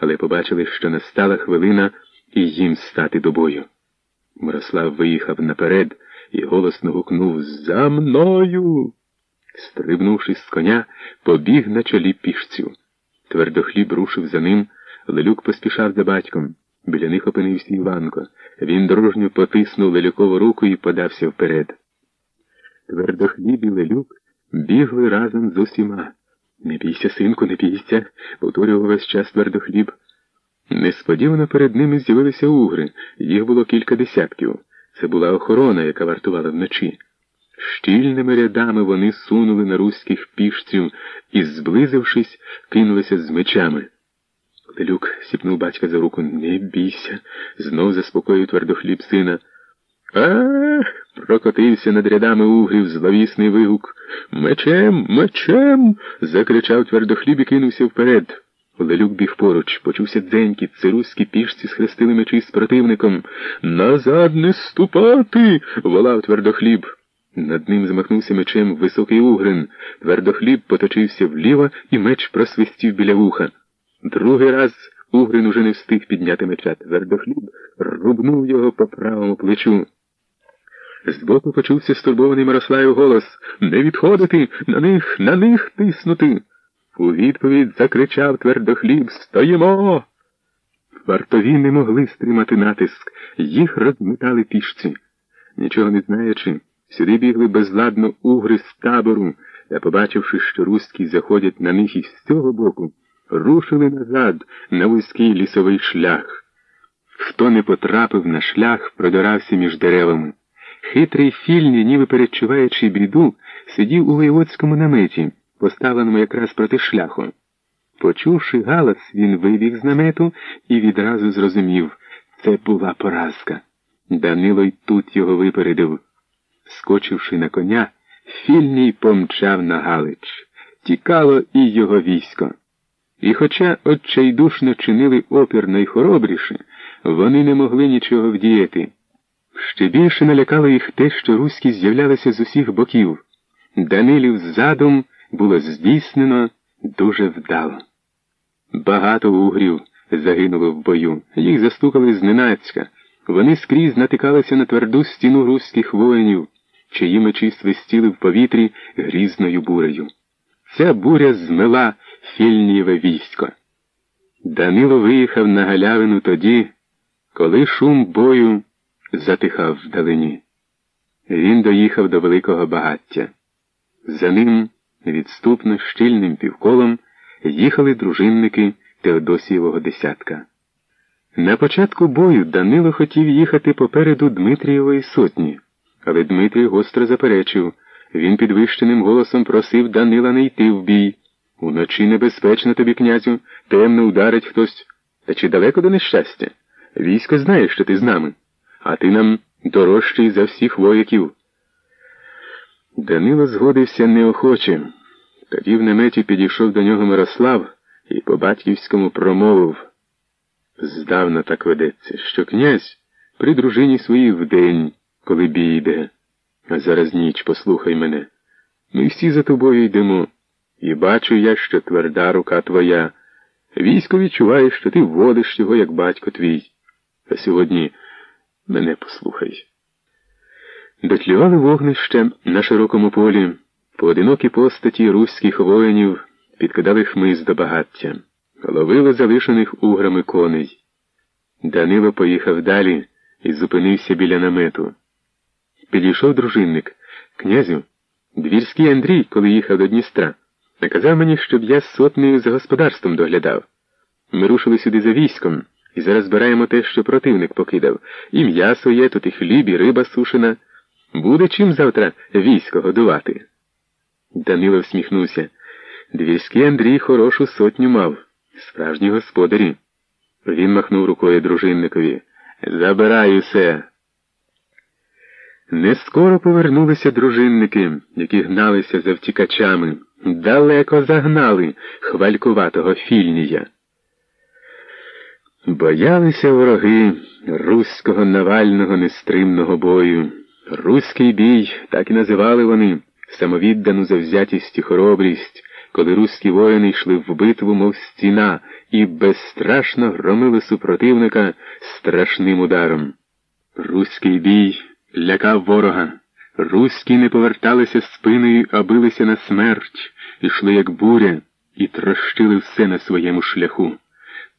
але побачили, що настала хвилина і їм стати до бою. Мирослав виїхав наперед і голосно гукнув За мною. Стрибнувши з коня, побіг на чолі пішцю. Твердохліб рушив за ним, Лелюк поспішав за батьком. Біля них опинився Іванко. Він дружньо потиснув Лелюкову руку і подався вперед. Твердохліб і Лелюк бігли разом з усіма. Не бійся, синку, не бійся, повторював весь час твердохліб. Несподівано перед ними з'явилися угри, їх було кілька десятків. Це була охорона, яка вартувала вночі. Щільними рядами вони сунули на руських пішців і, зблизившись, кинулися з мечами. Лелюк сіпнув батька за руку. Не бійся, знов заспокоїв твердохліб сина. А, прокотився над рядами угрів зловісний вигук. Мечем, мечем. закричав твердохліб і кинувся вперед. Лелюк біг поруч, почувся дзенькіт, це руські пішці схрестили мечі з противником. Назад не ступати. волав твердохліб. Над ним змахнувся мечем високий угрин. Твердохліб поточився вліво, і меч просвистів біля вуха. Другий раз Угрин уже не встиг підняти меча. Твердохліб рубнув його по правому плечу. Збоку почувся стурбований Мирославів голос Не відходити, на них, на них тиснути. У відповідь закричав твердохліб Стоїмо. Вартові не могли стримати натиск, їх розмитали пішці. Нічого не знаючи, сюди бігли безладно угри з табору, та, побачивши, що руські заходять на них із цього боку, рушили назад на вузький лісовий шлях. Хто не потрапив на шлях, продирався між деревами. Хитрий фільні, ніби передчуваючи біду, сидів у воєводському наметі, поставленому якраз проти шляху. Почувши галас, він вибіг з намету і відразу зрозумів це була поразка. Данило й тут його випередив. Скочивши на коня, фільній помчав на Галич. Тікало і його військо. І хоча отчайдушно чинили опір найхоробріше, вони не могли нічого вдіяти. Ще більше налякало їх те, що руські з'являлися з усіх боків. Данилів задум було здійснено дуже вдало. Багато угрів загинуло в бою, їх застукали зненацька. Вони скрізь натикалися на тверду стіну руських воїнів, чиї мечі свистіли в повітрі грізною бурею. Ця буря змила фільнієве військо. Данило виїхав на галявину тоді, коли шум бою затихав вдалині. Він доїхав до великого багаття. За ним, відступно щільним півколом, їхали дружинники Теодосієвого десятка. На початку бою Данило хотів їхати попереду Дмитрієвої сотні, але Дмитрій гостро заперечив. Він підвищеним голосом просив Данила не йти в бій. Уночі небезпечно тобі, князю, темно ударить хтось. Та чи далеко до нещастя? Військо знає, що ти з нами, а ти нам дорожчий за всіх вояків. Данило згодився неохоче. Тоді в наметі підійшов до нього Мирослав і по батьківському промовив. Здавна так ведеться, що князь при дружині своїй вдень, коли бій йде. А зараз ніч, послухай мене. Ми всі за тобою йдемо. І бачу я, що тверда рука твоя. Військо відчуває, що ти вводиш його, як батько твій. А сьогодні мене послухай. Дотлівали вогнище на широкому полі, поодинокі постаті руських воїнів підкидали хмиз до багаття, ловили залишених уграми коней. Данило поїхав далі і зупинився біля намету. Підійшов дружинник. Князю, двірський Андрій, коли їхав до Дністра, наказав мені, щоб я з сотнею за господарством доглядав. Ми рушили сюди за військом і зараз збираємо те, що противник покидав. І м'ясо є, тут і хліб, і риба сушена. Буде чим завтра військо годувати. Данило всміхнувся. Двірський Андрій хорошу сотню мав, справжні господарі. Він махнув рукою дружинникові. Забирай усе. Не скоро повернулися дружинники, які гналися за втікачами, далеко загнали хвалькуватого фільнія. Боялися вороги руського навального нестримного бою. Руський бій, так і називали вони, самовіддану завзятість і хоробрість, коли руські воїни йшли в битву, мов стіна, і безстрашно громили супротивника страшним ударом. Руський бій лякав ворога. Руські не поверталися спиною, а билися на смерть, ішли, як буря, і трощили все на своєму шляху.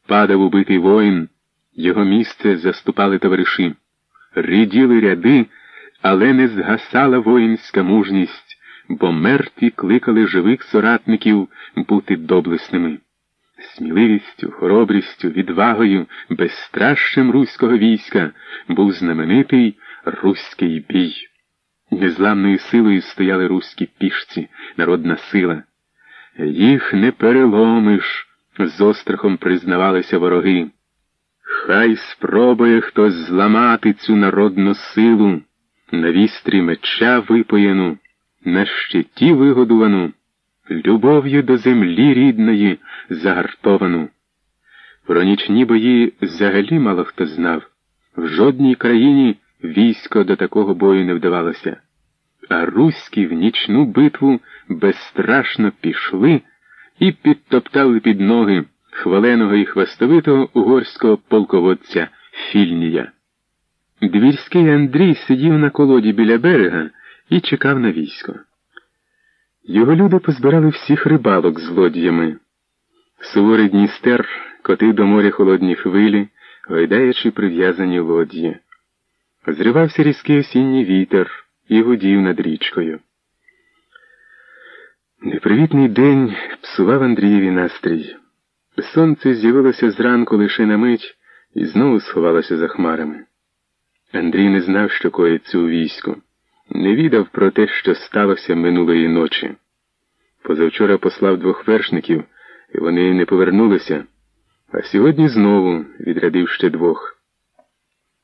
Падав убитий воїн, його місце заступали товариші. Ріділи ряди, але не згасала воїнська мужність, бо мертві кликали живих соратників бути доблесними. Сміливістю, хоробрістю, відвагою, безстрашним руського війська був знаменитий руський бій. Незламною силою стояли руські пішці, народна сила. Їх не переломиш, з острахом признавалися вороги. Хай спробує хтось зламати цю народну силу, на вістрі меча випоєну, на щиті вигодувану, любов'ю до землі рідної загартовану. Про нічні бої взагалі мало хто знав. В жодній країні військо до такого бою не вдавалося. А руські в нічну битву безстрашно пішли і підтоптали під ноги хваленого і хвастовитого угорського полководця Фільнія. Двірський Андрій сидів на колоді біля берега і чекав на військо. Його люди позбирали всіх рибалок з лодіями. Суворий Дністер котив до моря холодні хвилі, гойдаючи прив'язані лодії. Зривався різкий осінній вітер і гудів над річкою. Непривітний день псував Андрієві настрій. Сонце з'явилося зранку лише на мить і знову сховалося за хмарами. Андрій не знав, що коїться у війську, не відав про те, що сталося минулої ночі. Позавчора послав двох вершників, і вони не повернулися, а сьогодні знову відрядив ще двох.